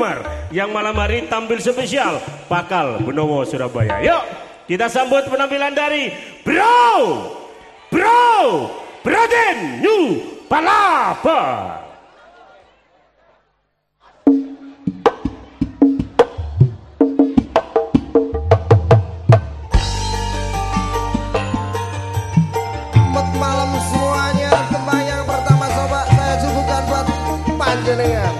Umar yang malam hari tampil spesial Pakal Benowo Surabaya. Yuk kita sambut penampilan dari Bro Bro Broden New Palapa. malam semuanya Tempat yang pertama sobat saya suguhkan buat panjenengan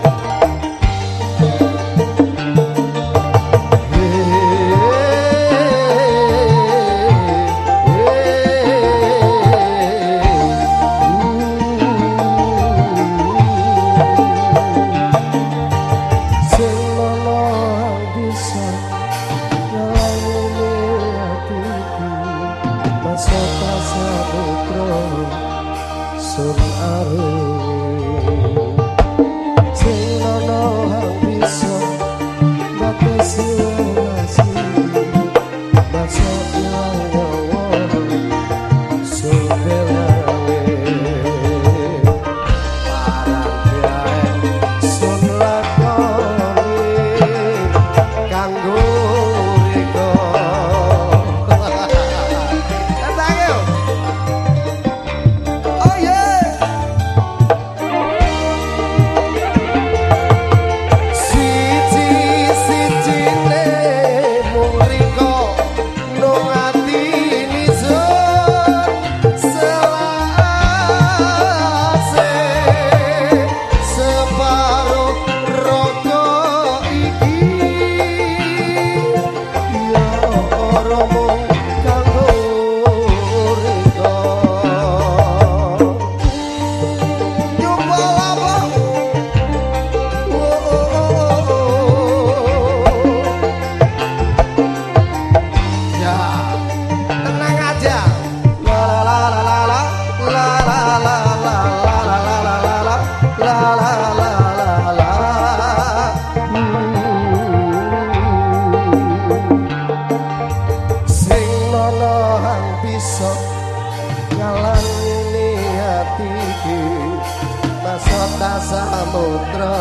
samudra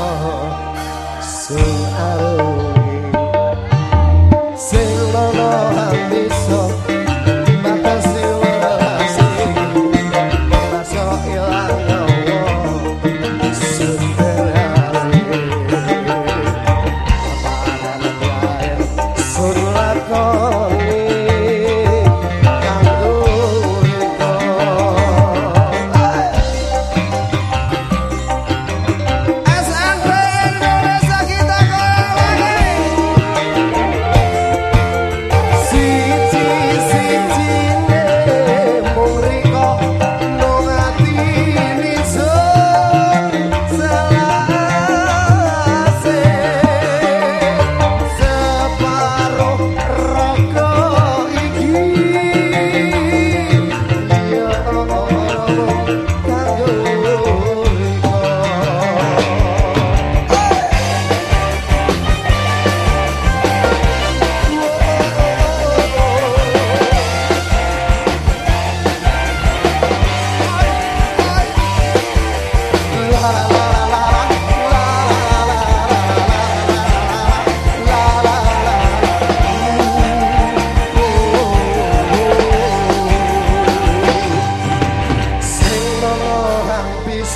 sing arungi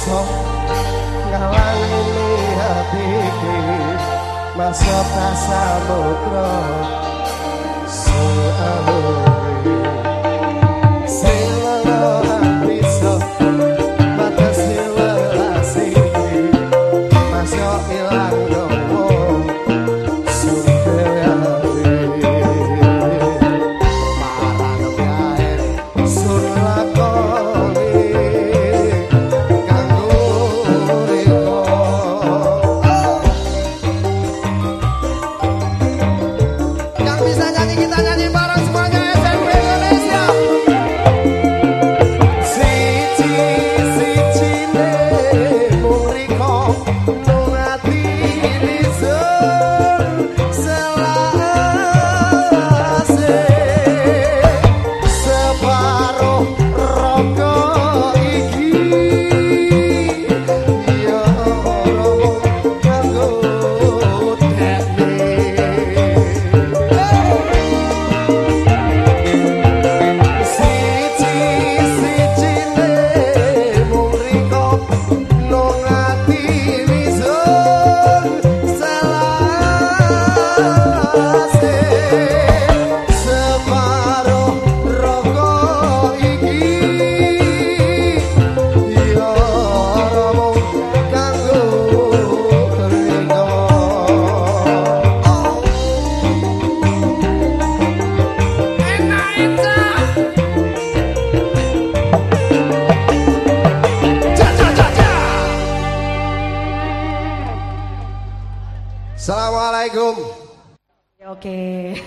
iso ngalangi hatiku masa tak sabar kro sing け。